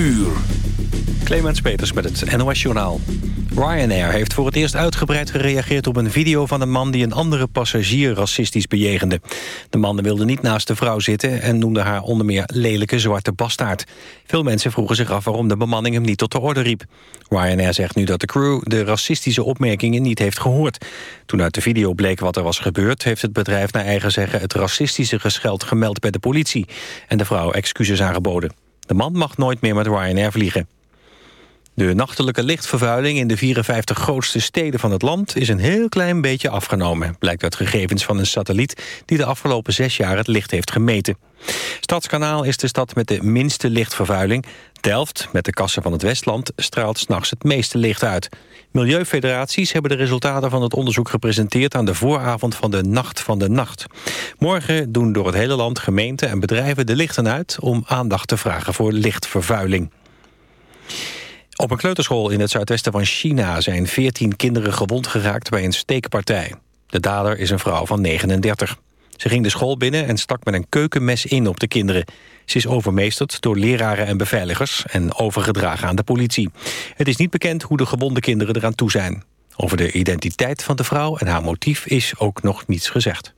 uur. Clemens Peters met het NOS Journaal. Ryanair heeft voor het eerst uitgebreid gereageerd op een video van een man die een andere passagier racistisch bejegende. De man wilde niet naast de vrouw zitten en noemde haar onder meer lelijke zwarte bastaard. Veel mensen vroegen zich af waarom de bemanning hem niet tot de orde riep. Ryanair zegt nu dat de crew de racistische opmerkingen niet heeft gehoord. Toen uit de video bleek wat er was gebeurd, heeft het bedrijf naar eigen zeggen het racistische gescheld gemeld bij de politie en de vrouw excuses aangeboden. De man mag nooit meer met Ryanair vliegen. De nachtelijke lichtvervuiling in de 54 grootste steden van het land is een heel klein beetje afgenomen, blijkt uit gegevens van een satelliet die de afgelopen zes jaar het licht heeft gemeten. Stadskanaal is de stad met de minste lichtvervuiling. Delft, met de kassen van het Westland, straalt s'nachts het meeste licht uit. Milieufederaties hebben de resultaten van het onderzoek gepresenteerd aan de vooravond van de Nacht van de Nacht. Morgen doen door het hele land gemeenten en bedrijven de lichten uit om aandacht te vragen voor lichtvervuiling. Op een kleuterschool in het zuidwesten van China zijn 14 kinderen gewond geraakt bij een steekpartij. De dader is een vrouw van 39. Ze ging de school binnen en stak met een keukenmes in op de kinderen. Ze is overmeesterd door leraren en beveiligers en overgedragen aan de politie. Het is niet bekend hoe de gewonde kinderen eraan toe zijn. Over de identiteit van de vrouw en haar motief is ook nog niets gezegd.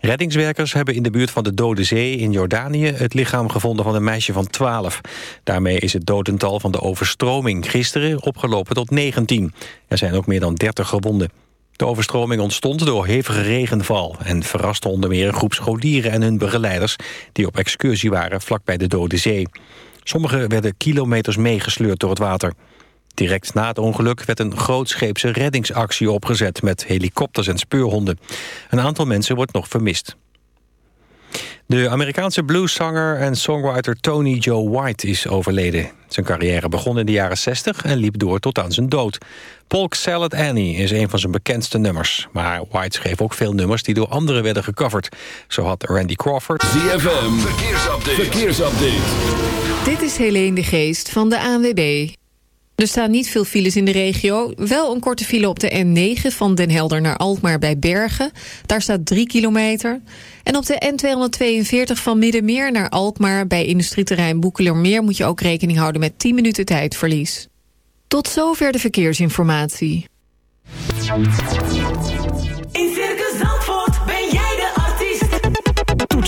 Reddingswerkers hebben in de buurt van de Dode Zee in Jordanië... het lichaam gevonden van een meisje van 12. Daarmee is het dodental van de overstroming gisteren opgelopen tot 19. Er zijn ook meer dan 30 gewonden. De overstroming ontstond door hevige regenval... en verraste onder meer een groep scholieren en hun begeleiders... die op excursie waren vlakbij de Dode Zee. Sommigen werden kilometers meegesleurd door het water. Direct na het ongeluk werd een grootscheepse reddingsactie opgezet... met helikopters en speurhonden. Een aantal mensen wordt nog vermist. De Amerikaanse blueszanger en songwriter Tony Joe White is overleden. Zijn carrière begon in de jaren 60 en liep door tot aan zijn dood. Polk Salad Annie is een van zijn bekendste nummers. Maar White schreef ook veel nummers die door anderen werden gecoverd. Zo had Randy Crawford... ZFM, verkeersupdate. verkeersupdate. Dit is Helene de Geest van de ANWB. Er staan niet veel files in de regio. Wel een korte file op de N9 van Den Helder naar Alkmaar bij Bergen. Daar staat 3 kilometer. En op de N242 van Middenmeer naar Alkmaar... bij industrieterrein Boekelermeer moet je ook rekening houden met 10 minuten tijdverlies. Tot zover de verkeersinformatie.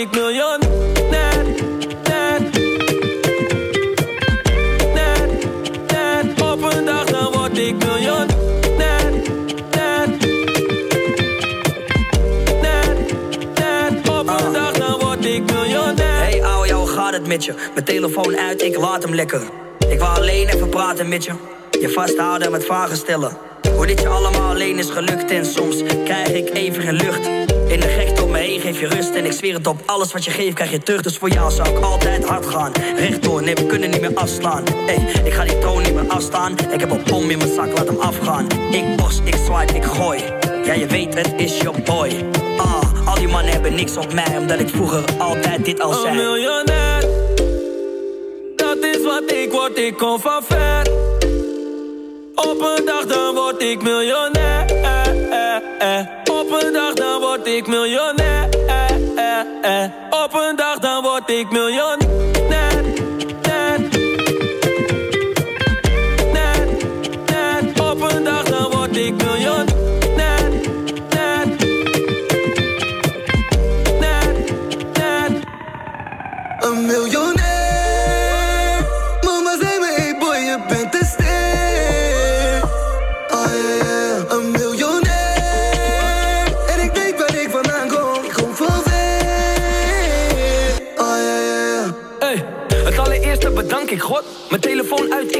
Ik. Op een dag dan word ik word ik. Hey ouwe, jou, gaat het met je? Mijn telefoon uit, ik laat hem lekker. Ik wil alleen even praten met je. Je vasthouden met vragen stellen. Hoe dit je allemaal alleen is gelukt en soms krijg ik even geen lucht. In de gekte geef je rust en ik zweer het op. Alles wat je geeft krijg je terug, dus voor jou zou ik altijd hard gaan. Rechtdoor, nee we kunnen niet meer afslaan. Hey, ik ga die troon niet meer afstaan. Ik heb een bom in mijn zak, laat hem afgaan. Ik bos, ik swipe, ik gooi. Ja je weet het is your boy. Ah, al die mannen hebben niks op mij, omdat ik vroeger altijd dit al zei. Een miljonair, dat is wat ik word, ik kom van ver. Op een dag dan word ik miljonair. Op een dag dan word ik miljonair. Op een dag dan word ik miljonair.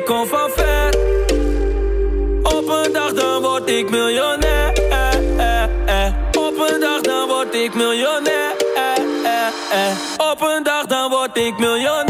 ik kom van ver. Op een dag dan word ik miljonair. Op een dag dan word ik miljonair. Op een dag dan word ik miljonair.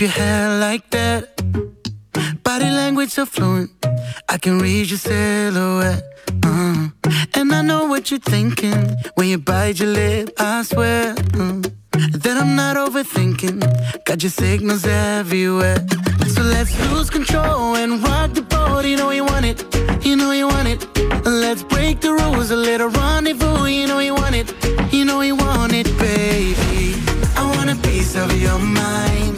your hair like that. Body language so fluent, I can read your silhouette. Uh, and I know what you're thinking when you bite your lip. I swear uh, that I'm not overthinking. Got your signals everywhere. So let's lose control and rock the boat. You know you want it, you know you want it. Let's break the rules, a little rendezvous. You know you want it, you know you want it, baby. I want a piece of your mind.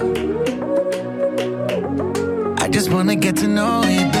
Wanna get to know you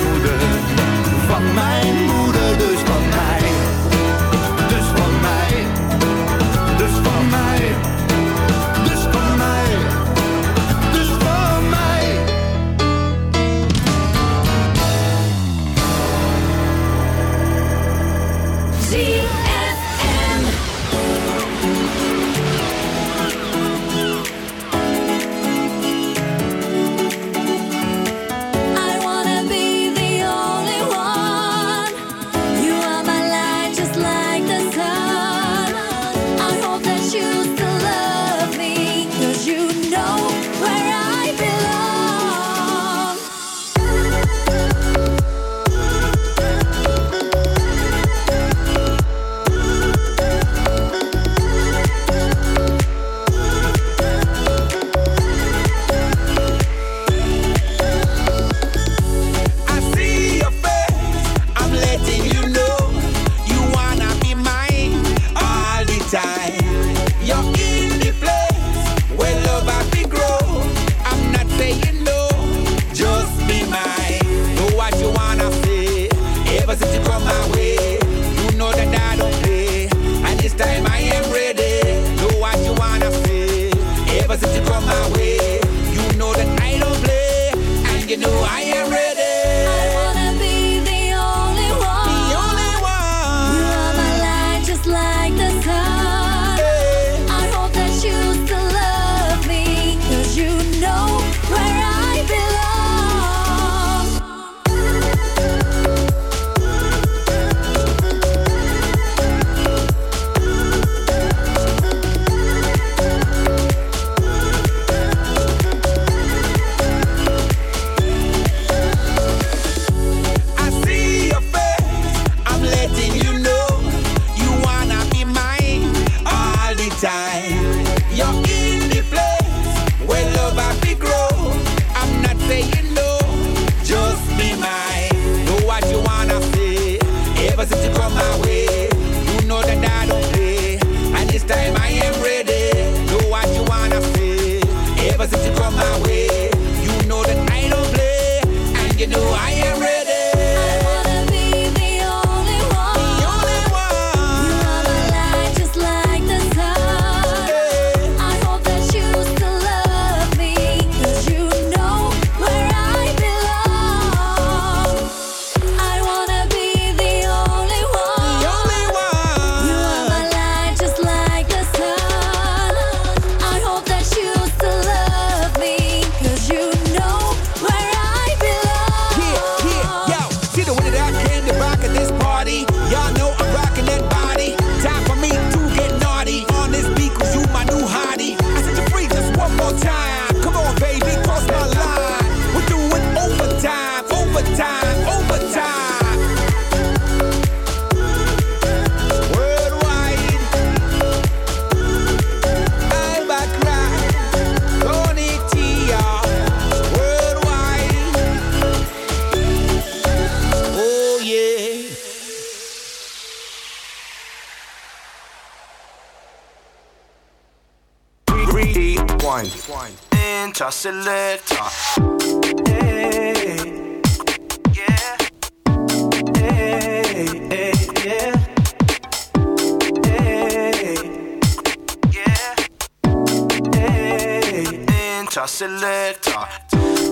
selector.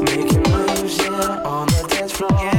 Making moves, yeah, on the dance floor. Gotta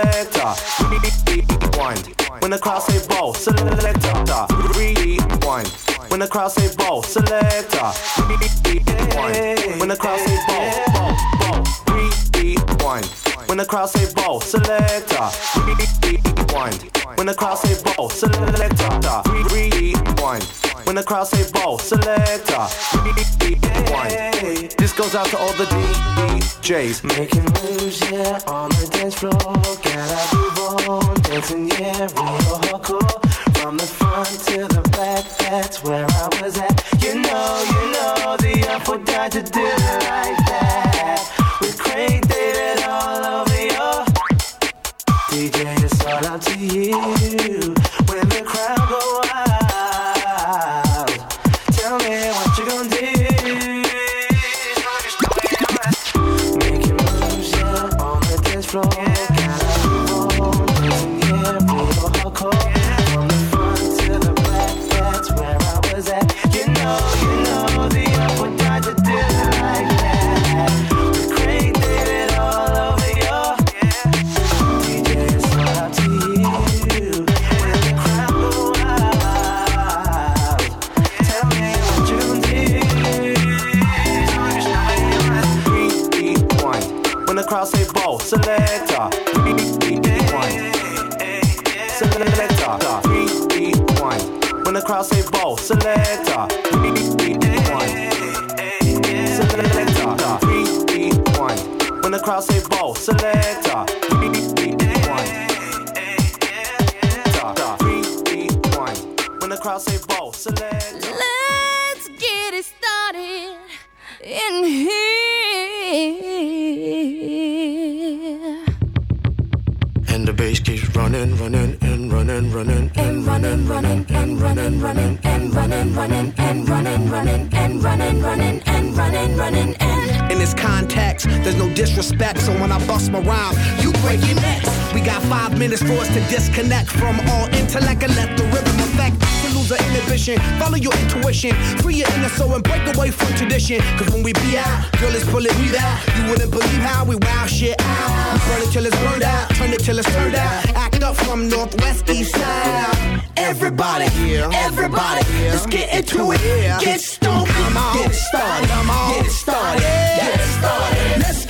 Selector. When the crowd say ball, selector. Rewind. When the crowd say ball, selector. Rewind. When the crowd say ball, ball, ball. Rewind. When the crowd say ball, selector. Rewind. When the crowd say ball, selector. Rewind. When the crowd say ball, selector. Rewind. This goes out to all the DJs. Making moves, yeah, on the dance floor. Gotta move on, dancing, yeah, real hardcore. From the front to the back, that's where I was at. You know, you know, the apple died to do like that. With Craig David all over DJ, it's all up to you. When the crowd go wild, tell me what you gon' do. Moves, yeah, on the dance floor. Real hardcore. selector. Three, three, one. Selector. Three, three, one. When the crowd say ball, selector. Three, three, one. Selector. Three, three, one. When the crowd say ball, selector. Three, three, one. Three, three, one. When the crowd say ball. Let's get it started in here. Running, running, and running, running, and running, running, and running, running, and running, running, and running, running, and running, running, and running, running, and In this context, there's no disrespect, so when I bust my rhyme, you break your necks. We got five minutes for us to disconnect from all intellect and let the rhythm To lose our inhibition, follow your intuition, free your inner soul and break away from tradition. Cause when we be out, girl, it's pulling me out. You wouldn't believe how we wow shit out. We burn it till it's burned out, turn it till it's turned out. Act up from northwest, east side. Everybody, everybody, let's get into it. Get stoned, get it started, get it started, get it started. Let's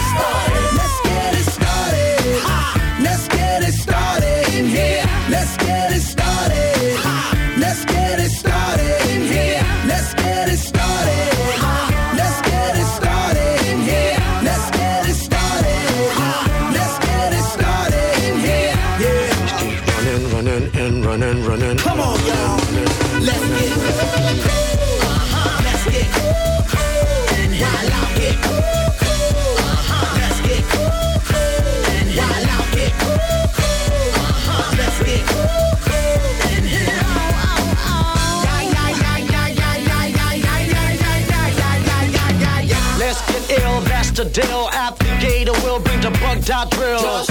running, running. Come on, y'all. Let's get cool. Uh-huh. Let's get cool. And while I get cool. Uh-huh. Let's get cool. cool. And while I get cool. cool. Uh-huh. Let's get cool. cool. And here oh, oh, oh. Let's get ill, that's the deal. At the gate, we'll bring the bug dot drills.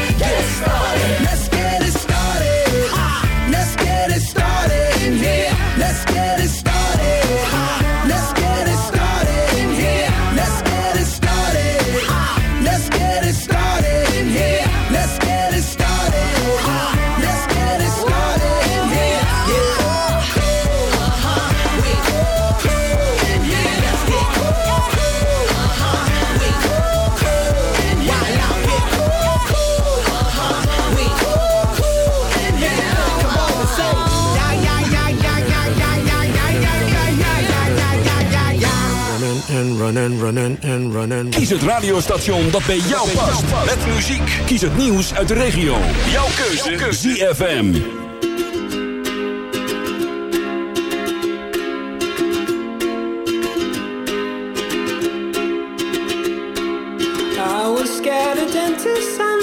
Running, and running, and running. Kies het radiostation dat bij jou past. Met muziek. Kies het nieuws uit de regio. Jouw keuze. ZFM. I was scared of dentists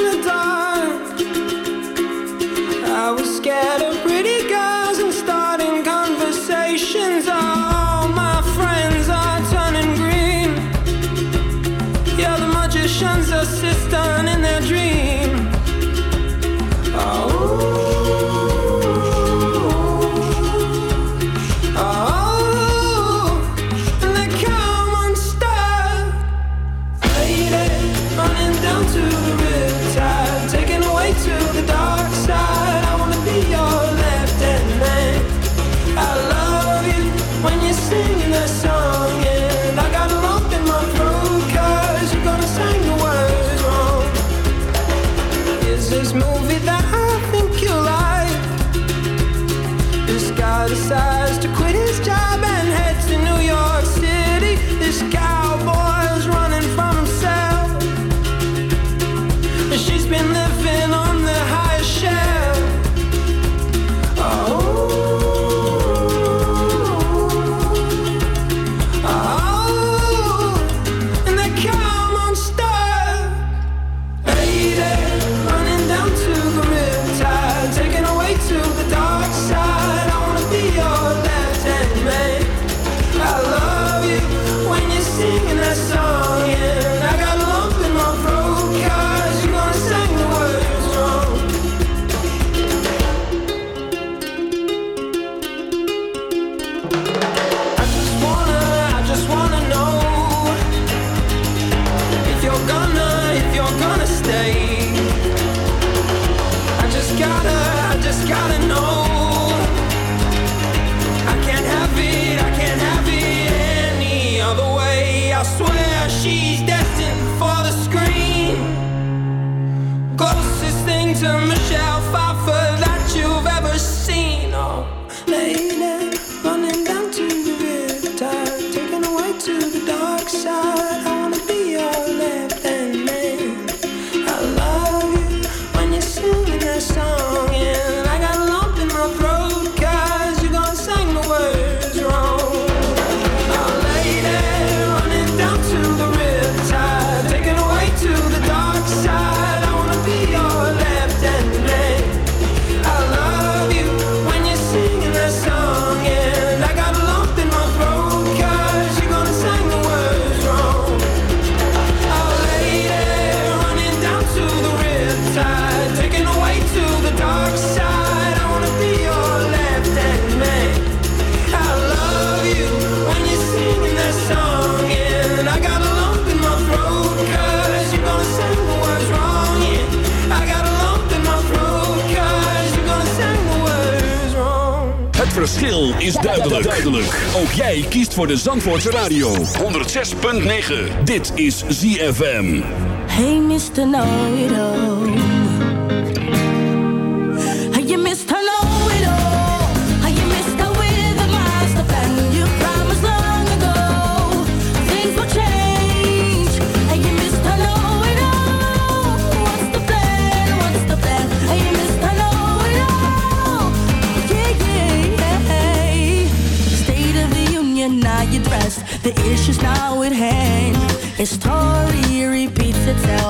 is duidelijk. duidelijk. Ook jij kiest voor de Zandvoortse Radio. 106.9. Dit is ZFM. Hey Mr. know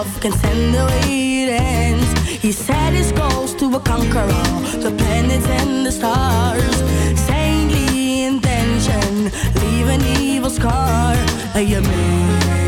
Africans and the way it ends He set his goals to conquer all The planets and the stars. Saintly intention Leave an evil scar A man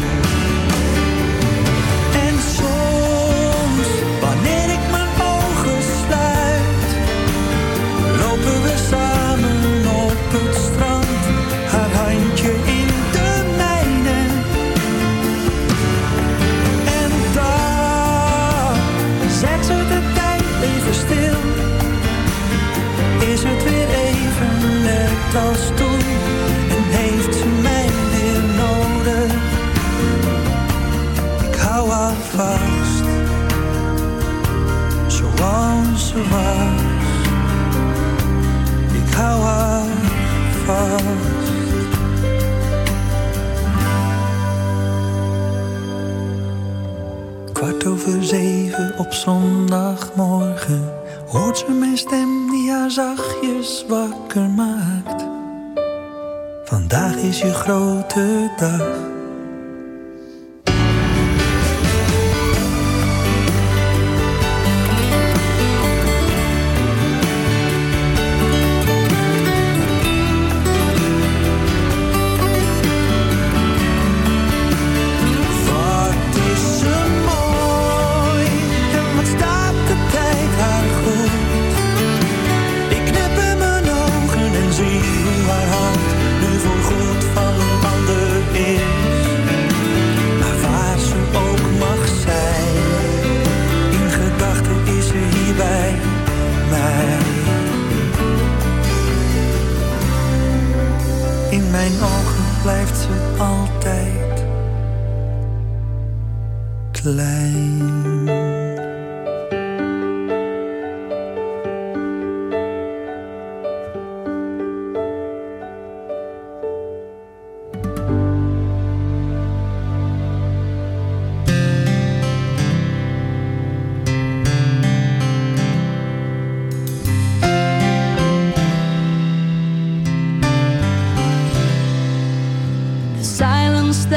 je grote dag.